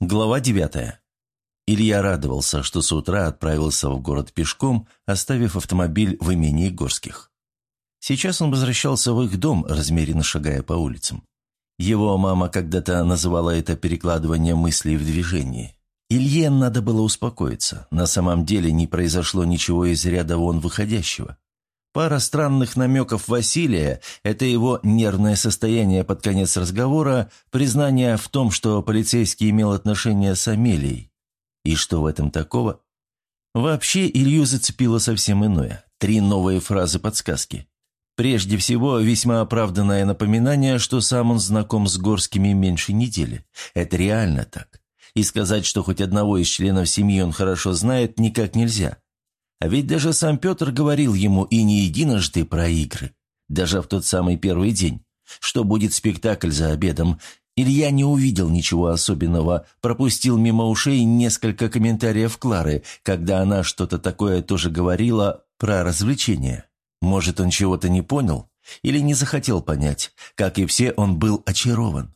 Глава девятая. Илья радовался, что с утра отправился в город пешком, оставив автомобиль в имении Горских. Сейчас он возвращался в их дом, размеренно шагая по улицам. Его мама когда-то называла это перекладывание мыслей в движении. Илье надо было успокоиться. На самом деле не произошло ничего из ряда вон выходящего. Пара странных намеков Василия – это его нервное состояние под конец разговора, признание в том, что полицейский имел отношение с Амелией. И что в этом такого? Вообще Илью зацепило совсем иное. Три новые фразы подсказки. Прежде всего, весьма оправданное напоминание, что сам он знаком с Горскими меньше недели. Это реально так. И сказать, что хоть одного из членов семьи он хорошо знает, никак нельзя. А ведь даже сам Петр говорил ему и не единожды про игры. Даже в тот самый первый день. Что будет спектакль за обедом. Илья не увидел ничего особенного, пропустил мимо ушей несколько комментариев Клары, когда она что-то такое тоже говорила про развлечения. Может, он чего-то не понял или не захотел понять. Как и все, он был очарован.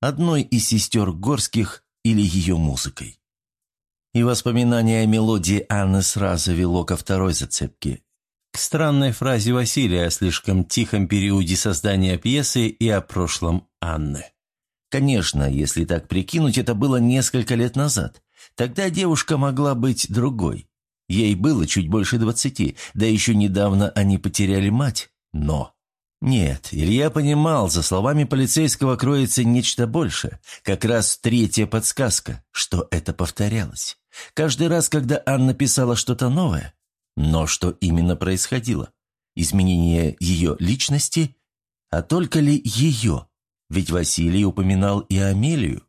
Одной из сестер Горских или ее музыкой. И воспоминание о мелодии Анны сразу вело ко второй зацепке. К странной фразе Василия о слишком тихом периоде создания пьесы и о прошлом Анны. Конечно, если так прикинуть, это было несколько лет назад. Тогда девушка могла быть другой. Ей было чуть больше двадцати, да еще недавно они потеряли мать. Но... Нет, Илья понимал, за словами полицейского кроется нечто большее. Как раз третья подсказка, что это повторялось. Каждый раз, когда Анна писала что-то новое. Но что именно происходило? Изменение ее личности? А только ли ее? Ведь Василий упоминал и Амелию.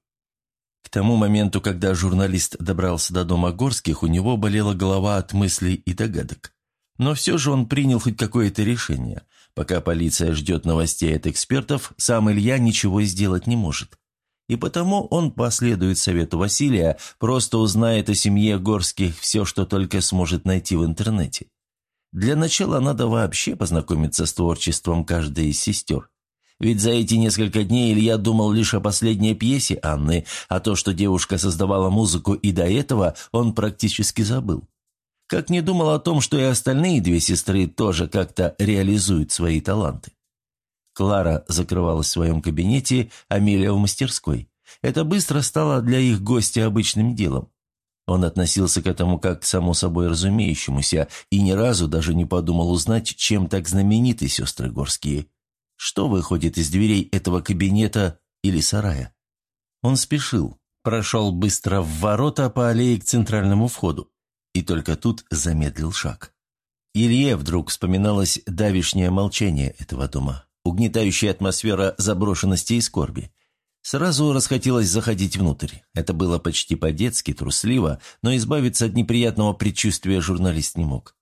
К тому моменту, когда журналист добрался до дома Горских, у него болела голова от мыслей и догадок. Но все же он принял хоть какое-то решение. Пока полиция ждет новостей от экспертов, сам Илья ничего сделать не может. И потому он последует совету Василия, просто узнает о семье Горских все, что только сможет найти в интернете. Для начала надо вообще познакомиться с творчеством каждой из сестер. Ведь за эти несколько дней Илья думал лишь о последней пьесе Анны, а то, что девушка создавала музыку и до этого, он практически забыл. Как не думал о том, что и остальные две сестры тоже как-то реализуют свои таланты. Клара закрывалась в своем кабинете, Амелия в мастерской. Это быстро стало для их гостя обычным делом. Он относился к этому как к само собой разумеющемуся и ни разу даже не подумал узнать, чем так знамениты сестры Горские. Что выходит из дверей этого кабинета или сарая? Он спешил, прошел быстро в ворота по аллее к центральному входу и только тут замедлил шаг. Илье вдруг вспоминалось давишнее молчание этого дома угнетающая атмосфера заброшенности и скорби. Сразу расхотелось заходить внутрь. Это было почти по-детски, трусливо, но избавиться от неприятного предчувствия журналист не мог.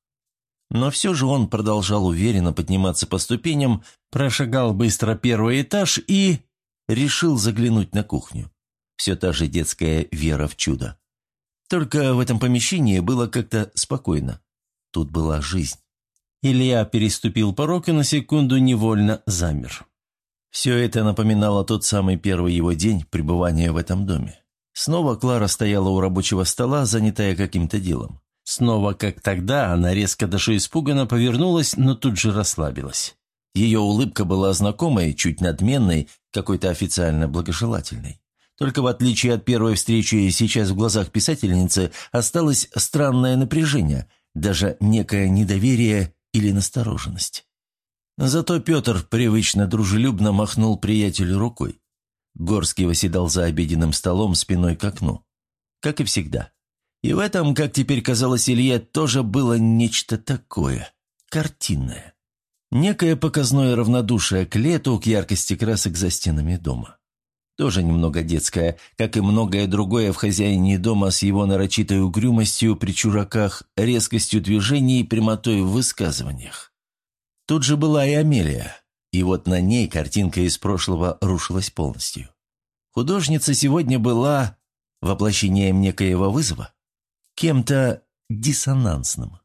Но все же он продолжал уверенно подниматься по ступеням, прошагал быстро первый этаж и... решил заглянуть на кухню. Все та же детская вера в чудо. Только в этом помещении было как-то спокойно. Тут была жизнь. Илья переступил порог и на секунду невольно замер. Все это напоминало тот самый первый его день пребывания в этом доме. Снова Клара стояла у рабочего стола, занятая каким-то делом. Снова, как тогда, она резко даже испуганно повернулась, но тут же расслабилась. Ее улыбка была знакомой, чуть надменной, какой-то официально благожелательной. Только в отличие от первой встречи, сейчас в глазах писательницы осталось странное напряжение, даже некое недоверие или настороженность. Зато Петр привычно дружелюбно махнул приятелю рукой. Горский восседал за обеденным столом спиной к окну. Как и всегда. И в этом, как теперь казалось Илье, тоже было нечто такое. Картинное. Некое показное равнодушие к лету, к яркости красок за стенами дома. Тоже немного детское, как и многое другое в хозяине дома с его нарочитой угрюмостью при чураках, резкостью движений и прямотой в высказываниях. Тут же была и Амелия, и вот на ней картинка из прошлого рушилась полностью. Художница сегодня была воплощением некоего вызова, кем-то диссонансным.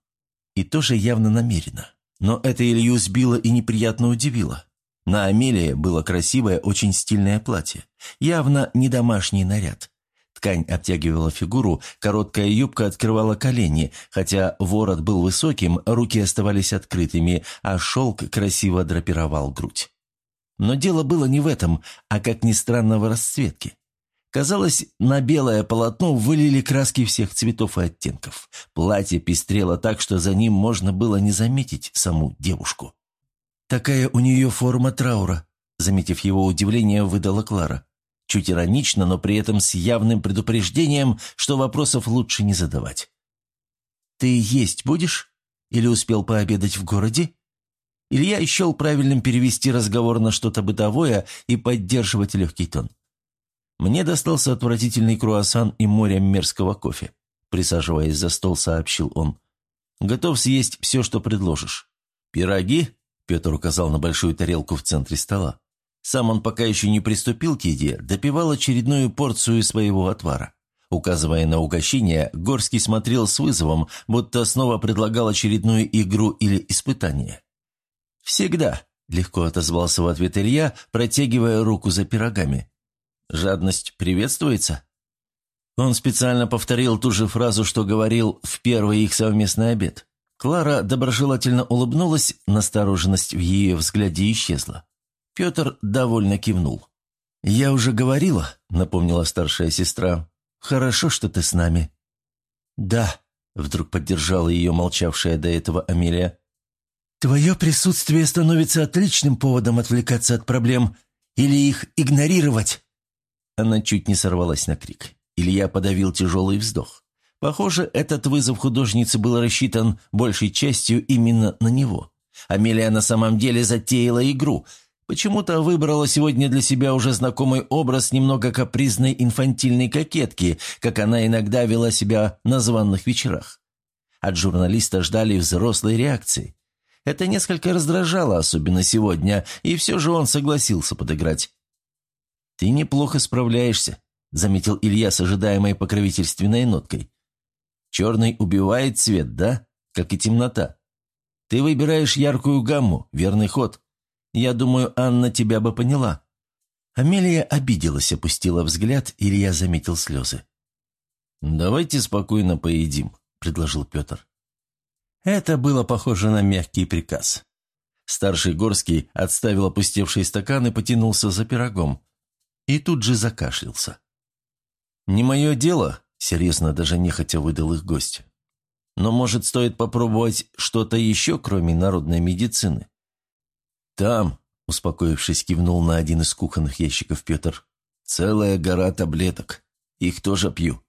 И тоже явно намеренно. Но это Илью сбило и неприятно удивило. На Амелии было красивое, очень стильное платье. Явно не домашний наряд. Ткань обтягивала фигуру, короткая юбка открывала колени, хотя ворот был высоким, руки оставались открытыми, а шелк красиво драпировал грудь. Но дело было не в этом, а, как ни странно, в расцветке. Казалось, на белое полотно вылили краски всех цветов и оттенков. Платье пестрело так, что за ним можно было не заметить саму девушку. «Такая у нее форма траура», — заметив его удивление, выдала Клара. Чуть иронично, но при этом с явным предупреждением, что вопросов лучше не задавать. «Ты есть будешь? Или успел пообедать в городе?» Илья счел правильным перевести разговор на что-то бытовое и поддерживать легкий тон. Мне достался отвратительный круассан и море мерзкого кофе. Присаживаясь за стол, сообщил он. «Готов съесть все, что предложишь. Пироги?» Петр указал на большую тарелку в центре стола. Сам он пока еще не приступил к еде, допивал очередную порцию своего отвара. Указывая на угощение, Горский смотрел с вызовом, будто снова предлагал очередную игру или испытание. «Всегда», — легко отозвался в ответ Илья, протягивая руку за пирогами. Жадность приветствуется?» Он специально повторил ту же фразу, что говорил в первый их совместный обед. Клара доброжелательно улыбнулась, настороженность в ее взгляде исчезла. Петр довольно кивнул. «Я уже говорила», — напомнила старшая сестра. «Хорошо, что ты с нами». «Да», — вдруг поддержала ее молчавшая до этого Амелия. «Твое присутствие становится отличным поводом отвлекаться от проблем или их игнорировать». Она чуть не сорвалась на крик. Илья подавил тяжелый вздох. Похоже, этот вызов художницы был рассчитан большей частью именно на него. Амелия на самом деле затеяла игру. Почему-то выбрала сегодня для себя уже знакомый образ немного капризной инфантильной кокетки, как она иногда вела себя на званных вечерах. От журналиста ждали взрослой реакции. Это несколько раздражало, особенно сегодня, и все же он согласился подыграть. «Ты неплохо справляешься», — заметил Илья с ожидаемой покровительственной ноткой. «Черный убивает цвет, да? Как и темнота. Ты выбираешь яркую гамму, верный ход. Я думаю, Анна тебя бы поняла». Амелия обиделась, опустила взгляд, Илья заметил слезы. «Давайте спокойно поедим», — предложил Петр. Это было похоже на мягкий приказ. Старший Горский отставил опустевший стакан и потянулся за пирогом и тут же закашлялся. «Не мое дело», — серьезно даже нехотя выдал их гость. «Но, может, стоит попробовать что-то еще, кроме народной медицины?» «Там», — успокоившись, кивнул на один из кухонных ящиков Петр, «целая гора таблеток. Их тоже пью».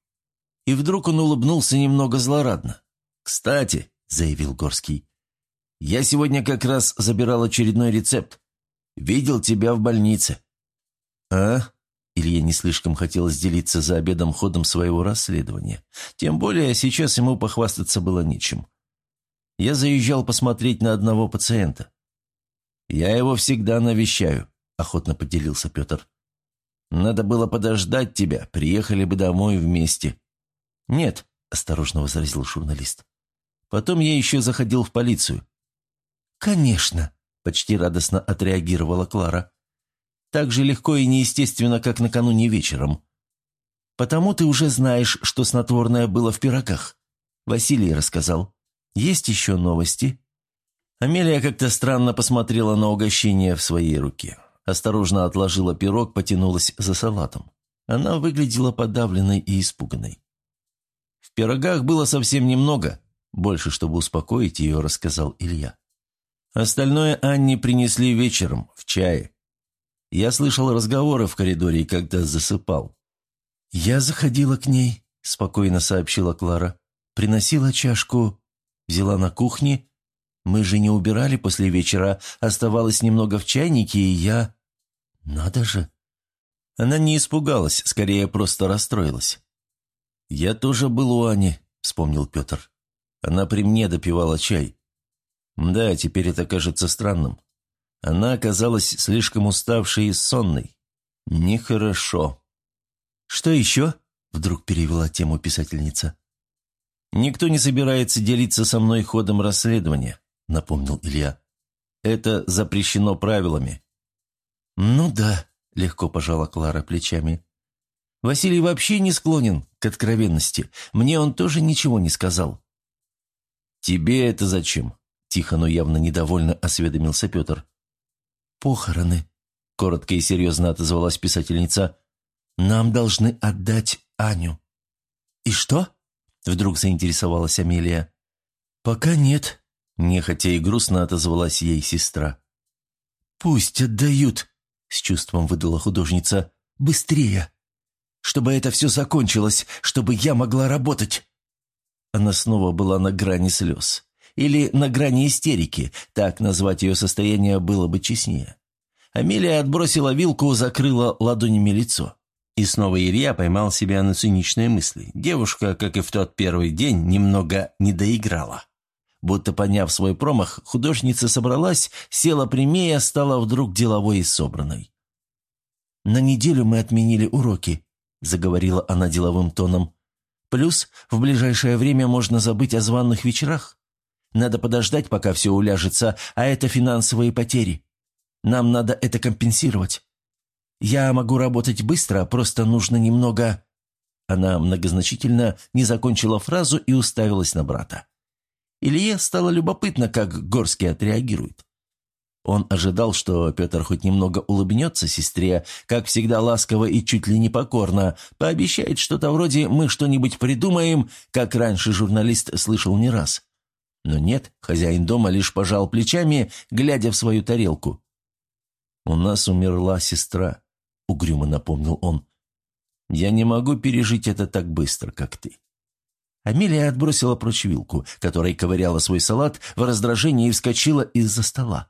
И вдруг он улыбнулся немного злорадно. «Кстати», — заявил Горский, — «я сегодня как раз забирал очередной рецепт. Видел тебя в больнице». «А?» Илье не слишком хотелось делиться за обедом ходом своего расследования. Тем более сейчас ему похвастаться было нечем. Я заезжал посмотреть на одного пациента. «Я его всегда навещаю», — охотно поделился Петр. «Надо было подождать тебя, приехали бы домой вместе». «Нет», — осторожно возразил журналист. «Потом я еще заходил в полицию». «Конечно», — почти радостно отреагировала Клара так же легко и неестественно, как накануне вечером. Потому ты уже знаешь, что снотворное было в пирогах. Василий рассказал. Есть еще новости?» Амелия как-то странно посмотрела на угощение в своей руке. Осторожно отложила пирог, потянулась за салатом. Она выглядела подавленной и испуганной. В пирогах было совсем немного, больше, чтобы успокоить ее, рассказал Илья. Остальное Анне принесли вечером, в чае. Я слышал разговоры в коридоре, когда засыпал. «Я заходила к ней», — спокойно сообщила Клара. «Приносила чашку, взяла на кухне. Мы же не убирали после вечера, оставалось немного в чайнике, и я...» «Надо же!» Она не испугалась, скорее просто расстроилась. «Я тоже был у Ани», — вспомнил Петр. «Она при мне допивала чай. Да, теперь это кажется странным. Она оказалась слишком уставшей и сонной. Нехорошо. «Что еще?» — вдруг перевела тему писательница. «Никто не собирается делиться со мной ходом расследования», — напомнил Илья. «Это запрещено правилами». «Ну да», — легко пожала Клара плечами. Василий вообще не склонен к откровенности. Мне он тоже ничего не сказал». «Тебе это зачем?» – тихо, но явно недовольно осведомился Петр. «Похороны», – коротко и серьезно отозвалась писательница. «Нам должны отдать Аню». «И что?» – вдруг заинтересовалась Амелия. «Пока нет», – нехотя и грустно отозвалась ей сестра. «Пусть отдают», – с чувством выдала художница. «Быстрее! Чтобы это все закончилось, чтобы я могла работать!» Она снова была на грани слез. Или на грани истерики, так назвать ее состояние было бы честнее. Амелия отбросила вилку, закрыла ладонями лицо. И снова Илья поймал себя на циничные мысли. Девушка, как и в тот первый день, немного не доиграла. Будто поняв свой промах, художница собралась, села прямее, стала вдруг деловой и собранной. «На неделю мы отменили уроки», — заговорила она деловым тоном. «Плюс в ближайшее время можно забыть о званных вечерах. Надо подождать, пока все уляжется, а это финансовые потери. Нам надо это компенсировать. Я могу работать быстро, просто нужно немного...» Она многозначительно не закончила фразу и уставилась на брата. Илье стало любопытно, как Горский отреагирует. Он ожидал, что Петр хоть немного улыбнется сестре, как всегда ласково и чуть ли не покорно, пообещает что-то вроде «мы что-нибудь придумаем», как раньше журналист слышал не раз. Но нет, хозяин дома лишь пожал плечами, глядя в свою тарелку. «У нас умерла сестра», — угрюмо напомнил он. «Я не могу пережить это так быстро, как ты». Амелия отбросила прочь вилку, которой ковыряла свой салат, в раздражении вскочила из-за стола.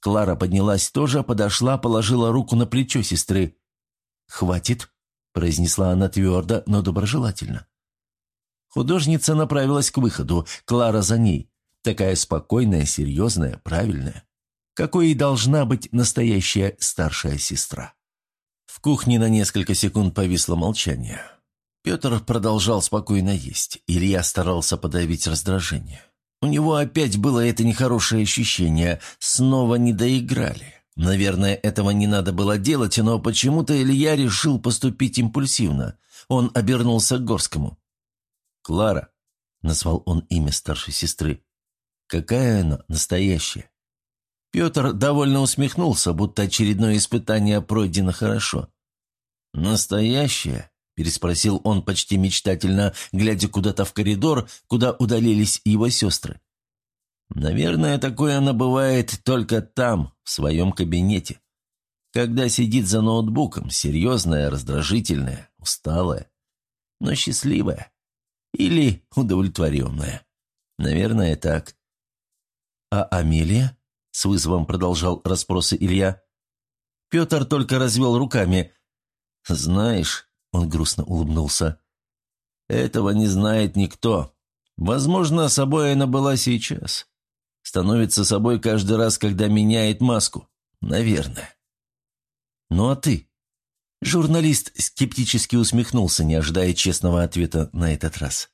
Клара поднялась тоже, подошла, положила руку на плечо сестры. «Хватит», — произнесла она твердо, но доброжелательно. Художница направилась к выходу, Клара за ней. Такая спокойная, серьезная, правильная. Какой и должна быть настоящая старшая сестра. В кухне на несколько секунд повисло молчание. Петр продолжал спокойно есть. Илья старался подавить раздражение. У него опять было это нехорошее ощущение. Снова не доиграли. Наверное, этого не надо было делать, но почему-то Илья решил поступить импульсивно. Он обернулся к Горскому. «Клара», — назвал он имя старшей сестры, — «какая она настоящая?» Петр довольно усмехнулся, будто очередное испытание пройдено хорошо. «Настоящая?» переспросил он почти мечтательно, глядя куда-то в коридор, куда удалились его сестры. «Наверное, такое она бывает только там, в своем кабинете. Когда сидит за ноутбуком, серьезная, раздражительная, усталая, но счастливая. Или удовлетворенная. Наверное, так». «А Амелия?» — с вызовом продолжал расспросы Илья. Петр только развел руками. «Знаешь, он грустно улыбнулся. «Этого не знает никто. Возможно, собой она была сейчас. Становится собой каждый раз, когда меняет маску. Наверное». «Ну а ты?» Журналист скептически усмехнулся, не ожидая честного ответа на этот раз.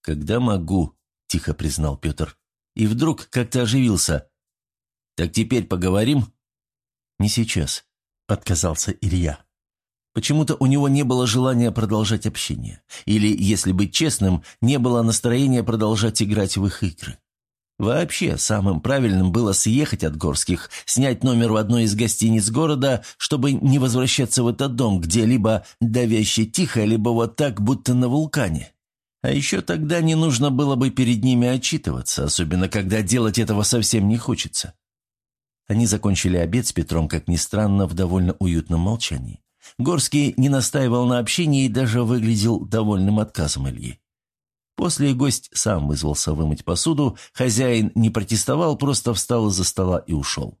«Когда могу», — тихо признал Петр. И вдруг как-то оживился. «Так теперь поговорим?» «Не сейчас», — отказался Илья. Почему-то у него не было желания продолжать общение. Или, если быть честным, не было настроения продолжать играть в их игры. Вообще, самым правильным было съехать от Горских, снять номер в одной из гостиниц города, чтобы не возвращаться в этот дом, где либо давяще тихо, либо вот так, будто на вулкане. А еще тогда не нужно было бы перед ними отчитываться, особенно когда делать этого совсем не хочется. Они закончили обед с Петром, как ни странно, в довольно уютном молчании. Горский не настаивал на общении и даже выглядел довольным отказом Ильи. После гость сам вызвался вымыть посуду, хозяин не протестовал, просто встал из-за стола и ушел.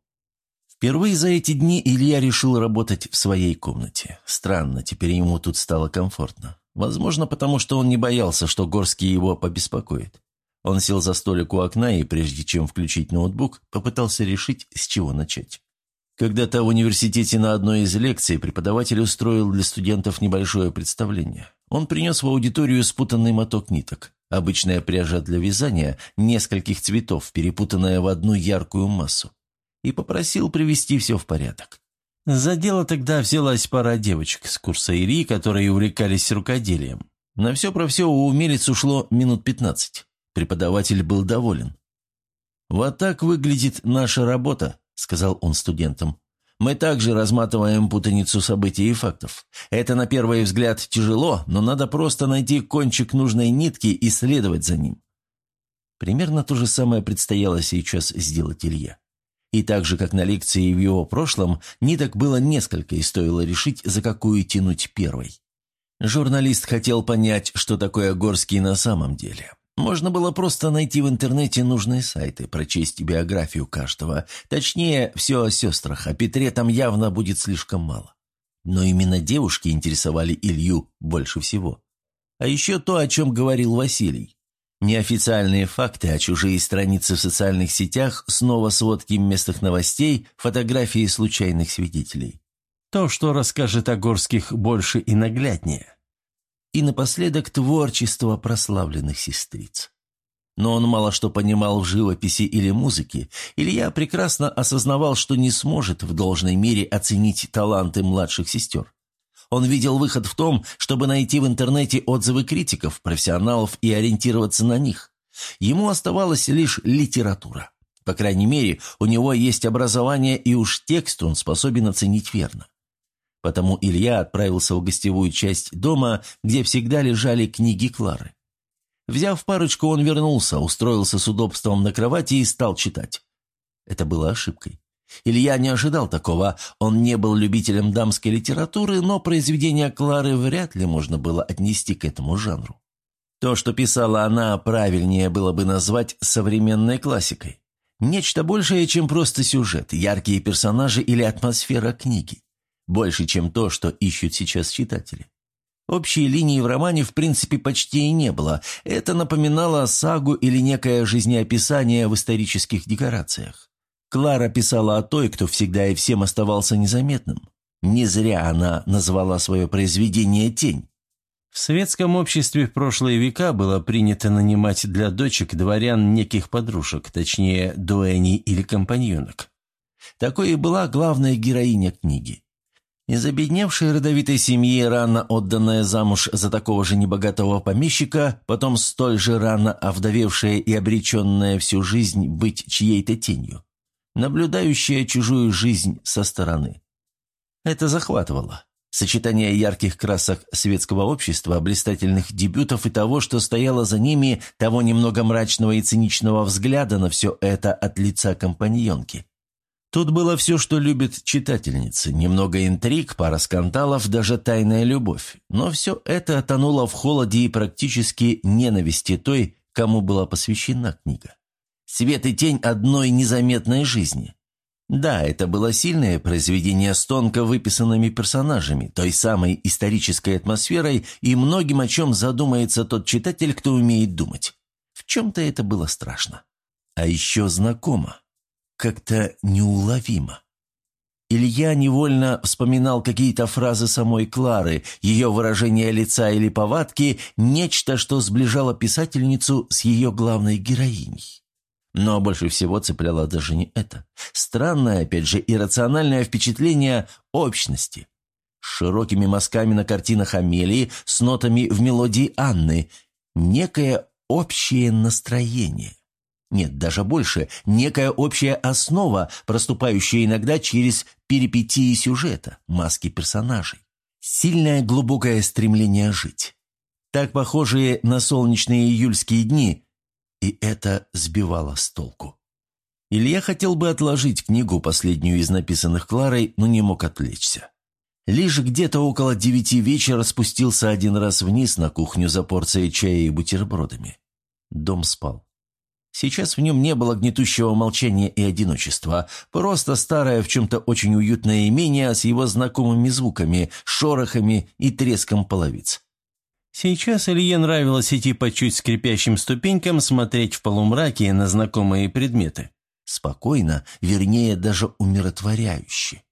Впервые за эти дни Илья решил работать в своей комнате. Странно, теперь ему тут стало комфортно. Возможно, потому что он не боялся, что Горский его побеспокоит. Он сел за столик у окна и, прежде чем включить ноутбук, попытался решить, с чего начать. Когда-то в университете на одной из лекций преподаватель устроил для студентов небольшое представление. Он принес в аудиторию спутанный моток ниток, обычная пряжа для вязания, нескольких цветов, перепутанная в одну яркую массу, и попросил привести все в порядок. За дело тогда взялась пара девочек с курса ИРИ, которые увлекались рукоделием. На все про все у умелец ушло минут пятнадцать. Преподаватель был доволен. «Вот так выглядит наша работа», — сказал он студентам. «Мы также разматываем путаницу событий и фактов. Это на первый взгляд тяжело, но надо просто найти кончик нужной нитки и следовать за ним». Примерно то же самое предстояло сейчас сделать Илья. И так же, как на лекции в его прошлом, ниток было несколько, и стоило решить, за какую тянуть первой. Журналист хотел понять, что такое Горский на самом деле. Можно было просто найти в интернете нужные сайты, прочесть биографию каждого. Точнее, все о сестрах, о Петре там явно будет слишком мало. Но именно девушки интересовали Илью больше всего. А еще то, о чем говорил Василий. Неофициальные факты, а чужие страницы в социальных сетях, снова сводки местных новостей, фотографии случайных свидетелей. То, что расскажет о Горских больше и нагляднее. И напоследок творчество прославленных сестриц. Но он мало что понимал в живописи или музыке. Илья прекрасно осознавал, что не сможет в должной мере оценить таланты младших сестер. Он видел выход в том, чтобы найти в интернете отзывы критиков, профессионалов и ориентироваться на них. Ему оставалась лишь литература. По крайней мере, у него есть образование, и уж текст он способен оценить верно. Потому Илья отправился в гостевую часть дома, где всегда лежали книги Клары. Взяв парочку, он вернулся, устроился с удобством на кровати и стал читать. Это было ошибкой. Илья не ожидал такого, он не был любителем дамской литературы, но произведения Клары вряд ли можно было отнести к этому жанру. То, что писала она, правильнее было бы назвать современной классикой. Нечто большее, чем просто сюжет, яркие персонажи или атмосфера книги. Больше, чем то, что ищут сейчас читатели. Общей линии в романе в принципе почти и не было. Это напоминало сагу или некое жизнеописание в исторических декорациях. Клара писала о той, кто всегда и всем оставался незаметным. Не зря она назвала свое произведение «Тень». В светском обществе в прошлые века было принято нанимать для дочек дворян неких подружек, точнее, дуэни или компаньонок. Такой и была главная героиня книги. Из обедневшей родовитой семьи, рано отданная замуж за такого же небогатого помещика, потом столь же рано овдовевшая и обреченная всю жизнь быть чьей-то тенью наблюдающая чужую жизнь со стороны. Это захватывало. Сочетание ярких красок светского общества, блистательных дебютов и того, что стояло за ними, того немного мрачного и циничного взгляда на все это от лица компаньонки. Тут было все, что любят читательницы. Немного интриг, пара скандалов, даже тайная любовь. Но все это тонуло в холоде и практически ненависти той, кому была посвящена книга. Свет и тень одной незаметной жизни. Да, это было сильное произведение с тонко выписанными персонажами, той самой исторической атмосферой и многим, о чем задумается тот читатель, кто умеет думать. В чем-то это было страшно. А еще знакомо. Как-то неуловимо. Илья невольно вспоминал какие-то фразы самой Клары, ее выражение лица или повадки, нечто, что сближало писательницу с ее главной героиней. Но больше всего цепляло даже не это. Странное, опять же, иррациональное впечатление общности. С широкими мазками на картинах Амелии, с нотами в мелодии Анны. Некое общее настроение. Нет, даже больше, некая общая основа, проступающая иногда через перипетии сюжета, маски персонажей. Сильное глубокое стремление жить. Так похожие на солнечные июльские дни, и это сбивало с толку. Илья хотел бы отложить книгу, последнюю из написанных Кларой, но не мог отвлечься. Лишь где-то около девяти вечера спустился один раз вниз на кухню за порцией чая и бутербродами. Дом спал. Сейчас в нем не было гнетущего молчания и одиночества, просто старое в чем-то очень уютное имение с его знакомыми звуками, шорохами и треском половиц. Сейчас Илье нравилось идти по чуть скрипящим ступенькам, смотреть в полумраке на знакомые предметы. Спокойно, вернее, даже умиротворяюще.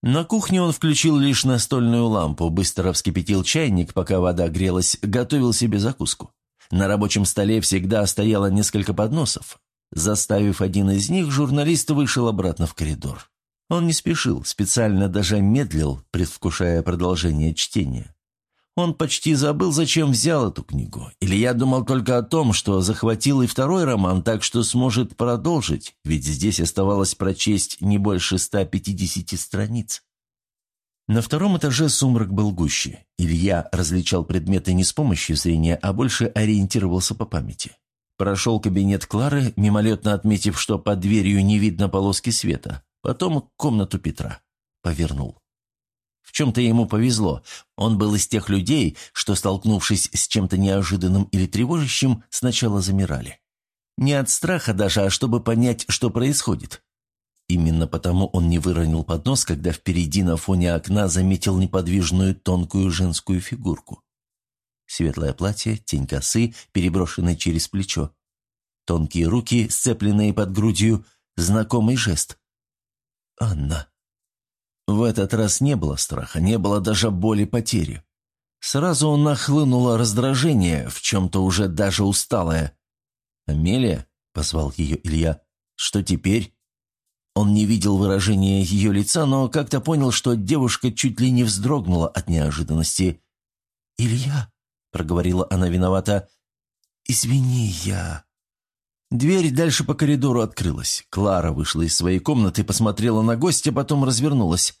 На кухне он включил лишь настольную лампу, быстро вскипятил чайник, пока вода грелась, готовил себе закуску. На рабочем столе всегда стояло несколько подносов. Заставив один из них, журналист вышел обратно в коридор. Он не спешил, специально даже медлил, предвкушая продолжение чтения. Он почти забыл, зачем взял эту книгу. Или я думал только о том, что захватил и второй роман, так что сможет продолжить, ведь здесь оставалось прочесть не больше 150 страниц. На втором этаже сумрак был гуще. Илья различал предметы не с помощью зрения, а больше ориентировался по памяти. Прошел кабинет Клары, мимолетно отметив, что под дверью не видно полоски света. Потом комнату Петра. Повернул. В чем-то ему повезло. Он был из тех людей, что, столкнувшись с чем-то неожиданным или тревожащим, сначала замирали. Не от страха даже, а чтобы понять, что происходит. Именно потому он не выронил поднос, когда впереди на фоне окна заметил неподвижную тонкую женскую фигурку. Светлое платье, тень косы, переброшенной через плечо. Тонкие руки, сцепленные под грудью, знакомый жест. «Анна». В этот раз не было страха, не было даже боли потери. Сразу нахлынуло раздражение, в чем-то уже даже усталое. «Амелия?» — позвал ее Илья. «Что теперь?» Он не видел выражения ее лица, но как-то понял, что девушка чуть ли не вздрогнула от неожиданности. «Илья?» — проговорила она виновата. «Извини, я...» Дверь дальше по коридору открылась. Клара вышла из своей комнаты, посмотрела на гостя, потом развернулась.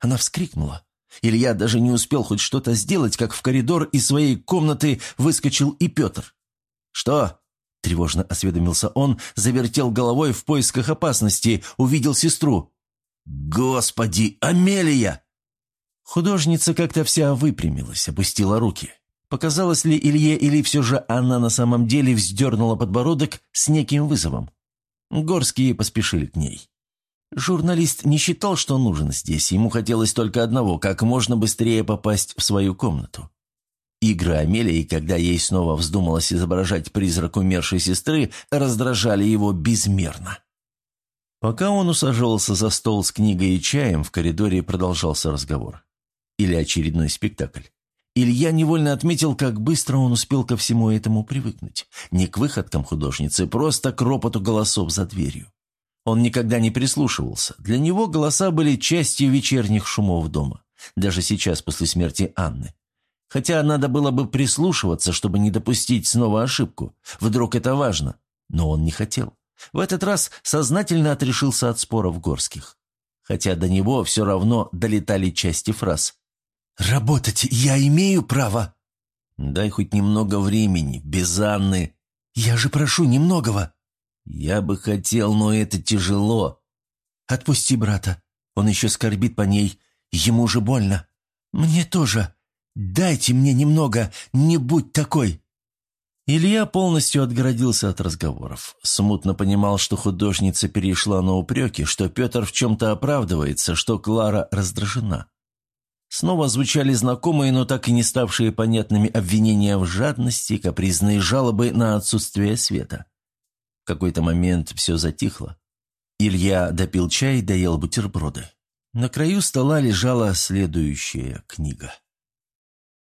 Она вскрикнула. Илья даже не успел хоть что-то сделать, как в коридор из своей комнаты выскочил и Петр. «Что?» – тревожно осведомился он, завертел головой в поисках опасности, увидел сестру. «Господи, Амелия!» Художница как-то вся выпрямилась, опустила руки. Показалось ли Илье, или все же она на самом деле вздернула подбородок с неким вызовом? Горские поспешили к ней. Журналист не считал, что нужен здесь, ему хотелось только одного – как можно быстрее попасть в свою комнату. Игры Амелии, когда ей снова вздумалось изображать призрак умершей сестры, раздражали его безмерно. Пока он усаживался за стол с книгой и чаем, в коридоре продолжался разговор. Или очередной спектакль. Илья невольно отметил, как быстро он успел ко всему этому привыкнуть. Не к выходкам художницы, просто к ропоту голосов за дверью. Он никогда не прислушивался. Для него голоса были частью вечерних шумов дома. Даже сейчас, после смерти Анны. Хотя надо было бы прислушиваться, чтобы не допустить снова ошибку. Вдруг это важно. Но он не хотел. В этот раз сознательно отрешился от споров горских. Хотя до него все равно долетали части фраз. «Работать я имею право?» «Дай хоть немного времени, без Анны». «Я же прошу немногого». «Я бы хотел, но это тяжело». «Отпусти брата. Он еще скорбит по ней. Ему же больно». «Мне тоже. Дайте мне немного. Не будь такой». Илья полностью отгородился от разговоров. Смутно понимал, что художница перешла на упреки, что Петр в чем-то оправдывается, что Клара раздражена. Снова звучали знакомые, но так и не ставшие понятными обвинения в жадности, капризные жалобы на отсутствие света. В какой-то момент все затихло. Илья допил чай, доел бутерброды. На краю стола лежала следующая книга.